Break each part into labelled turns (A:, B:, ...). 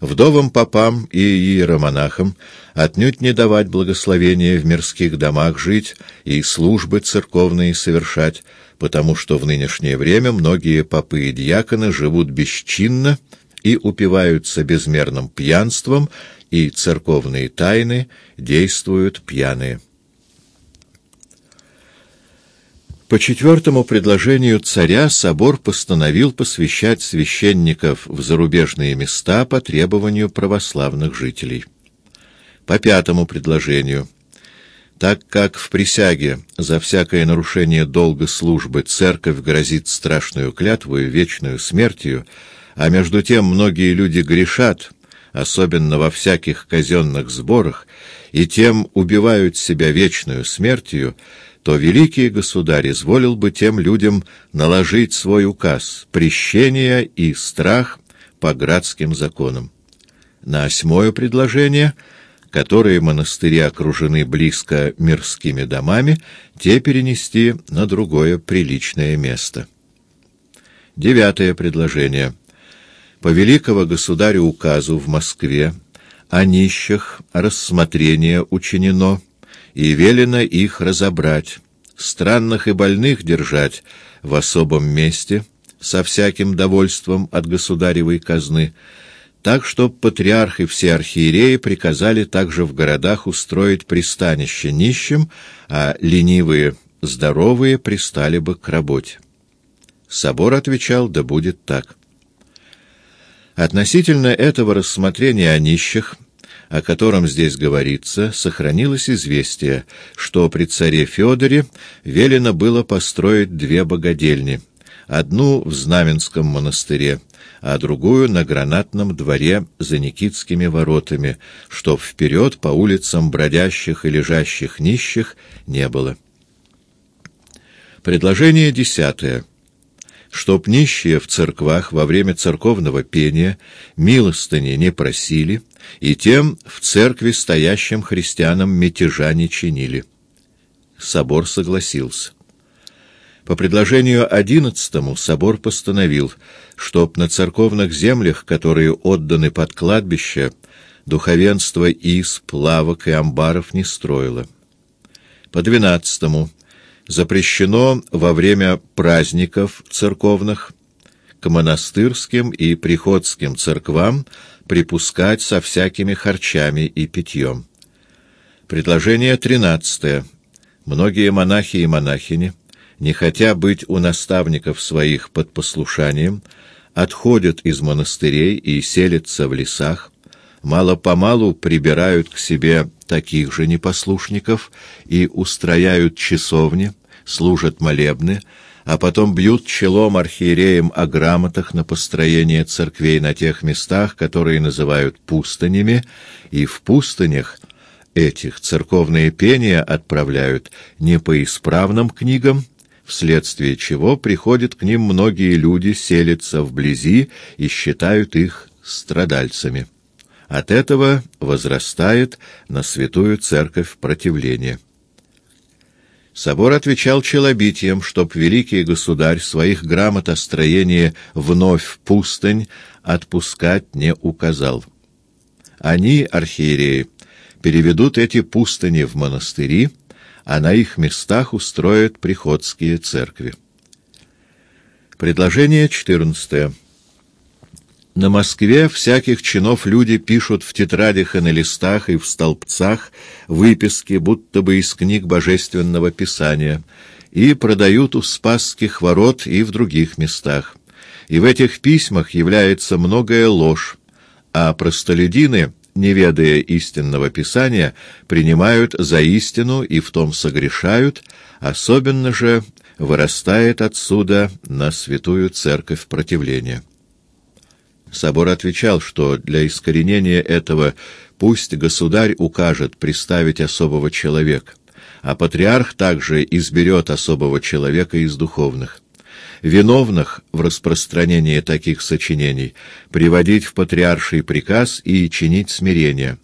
A: Вдовам попам и иеромонахам отнюдь не давать благословения в мирских домах жить и службы церковные совершать, потому что в нынешнее время многие попы и дьяконы живут бесчинно и упиваются безмерным пьянством, и церковные тайны действуют пьяные. По четвертому предложению царя собор постановил посвящать священников в зарубежные места по требованию православных жителей. По пятому предложению, так как в присяге за всякое нарушение долга службы церковь грозит страшную клятву и вечную смертью, а между тем многие люди грешат, особенно во всяких казенных сборах, и тем убивают себя вечную смертью, то великий государь изволил бы тем людям наложить свой указ прещения и страх по градским законам. На осьмое предложение, которые монастыри окружены близко мирскими домами, те перенести на другое приличное место. Девятое предложение. По великого государю указу в Москве о нищих рассмотрение учинено, и велено их разобрать, странных и больных держать в особом месте, со всяким довольством от государевой казны, так что патриарх и все архиереи приказали также в городах устроить пристанище нищим, а ленивые, здоровые пристали бы к работе. Собор отвечал, да будет так. Относительно этого рассмотрения о нищих — о котором здесь говорится, сохранилось известие, что при царе Федоре велено было построить две богадельни, одну в Знаменском монастыре, а другую на гранатном дворе за Никитскими воротами, чтоб вперед по улицам бродящих и лежащих нищих не было. Предложение десятое чтоб нищие в церквах во время церковного пения милостыни не просили, и тем в церкви стоящим христианам мятежа не чинили. Собор согласился. По предложению одиннадцатому собор постановил, чтоб на церковных землях, которые отданы под кладбище, духовенство исп, лавок и амбаров не строило. По двенадцатому запрещено во время праздников церковных к монастырским и приходским церквам припускать со всякими харчами и питьем. Предложение тринадцатое. Многие монахи и монахини, не хотя быть у наставников своих под послушанием, отходят из монастырей и селятся в лесах, мало-помалу прибирают к себе таких же непослушников и устрояют часовни, служат молебны, а потом бьют челом архиереям о грамотах на построение церквей на тех местах, которые называют пустынями, и в пустынях этих церковные пения отправляют не по исправным книгам, вследствие чего приходят к ним многие люди, селятся вблизи и считают их страдальцами. От этого возрастает на святую церковь противление. Собор отвечал челобитием, чтоб великий государь своих грамот о строении вновь в пустынь отпускать не указал. Они, архиереи, переведут эти пустыни в монастыри, а на их местах устроят приходские церкви. Предложение четырнадцатое. На Москве всяких чинов люди пишут в тетрадях и на листах, и в столбцах выписки, будто бы из книг Божественного Писания, и продают у Спасских ворот и в других местах. И в этих письмах является многое ложь, а простолюдины, не ведая истинного Писания, принимают за истину и в том согрешают, особенно же вырастает отсюда на святую церковь противление. Собор отвечал, что для искоренения этого пусть государь укажет приставить особого человека, а патриарх также изберет особого человека из духовных. Виновных в распространении таких сочинений приводить в патриарший приказ и чинить смирение,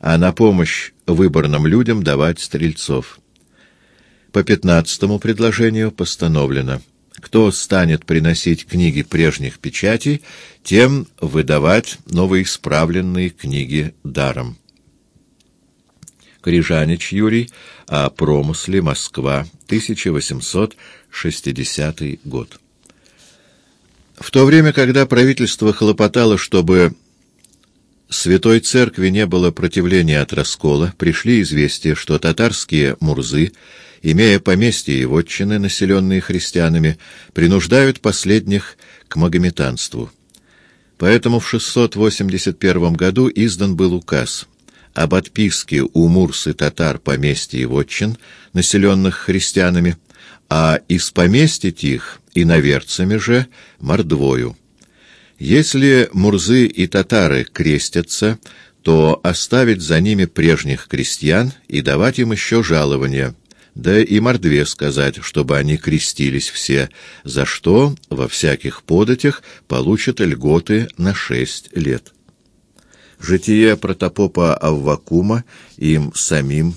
A: а на помощь выборным людям давать стрельцов. По пятнадцатому предложению постановлено — кто станет приносить книги прежних печатей, тем выдавать новоисправленные книги даром. Крижанич Юрий о промысле Москва, 1860 год. В то время, когда правительство хлопотало, чтобы Святой Церкви не было противления от раскола, пришли известия, что татарские мурзы, имея поместья и вотчины, населенные христианами, принуждают последних к магометанству. Поэтому в 681 году издан был указ об отписке у мурс и татар поместья и вотчин, населенных христианами, а из поместья их и наверцами же мордвою. Если мурзы и татары крестятся, то оставить за ними прежних крестьян и давать им еще жалования, да и мордве сказать, чтобы они крестились все, за что во всяких податях получат льготы на шесть лет. Житие протопопа Аввакума им самим,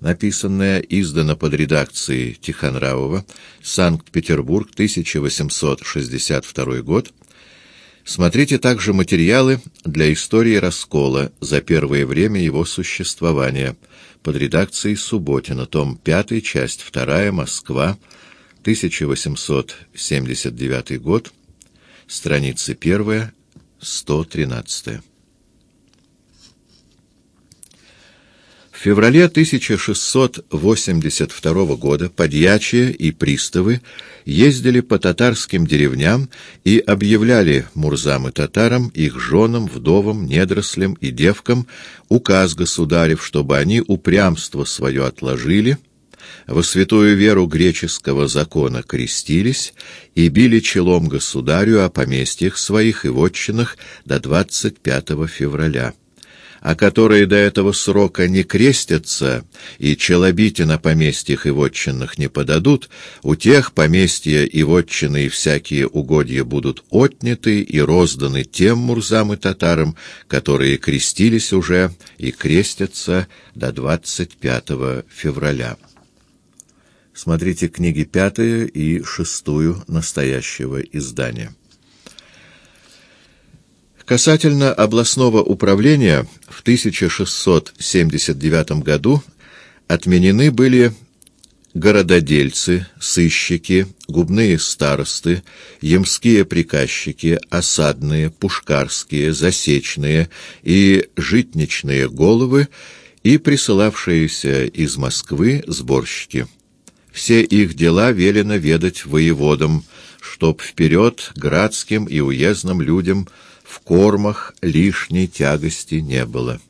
A: написанное, издано под редакцией Тихонравова, Санкт-Петербург, 1862 год, Смотрите также материалы для истории раскола за первое время его существования под редакцией Субботина, том 5, часть 2, Москва, 1879 год, страница 1, 113. В феврале 1682 года подьячие и приставы ездили по татарским деревням и объявляли мурзам и татарам, их женам, вдовам, недорослям и девкам указ государев, чтобы они упрямство свое отложили, во святую веру греческого закона крестились и били челом государю о поместьях своих и вотчинах до 25 февраля а которые до этого срока не крестятся и челобити на поместьях и вотчинах не подадут, у тех поместья и вотчины и всякие угодья будут отняты и розданы тем мурзам и татарам, которые крестились уже и крестятся до 25 февраля. Смотрите книги пятую и шестую настоящего издания. Касательно областного управления в 1679 году отменены были горододельцы, сыщики, губные старосты, ямские приказчики, осадные, пушкарские, засечные и житничные головы и присылавшиеся из Москвы сборщики. Все их дела велено ведать воеводам, чтоб вперед градским и уездным людям – в кормах лишней тягости не было.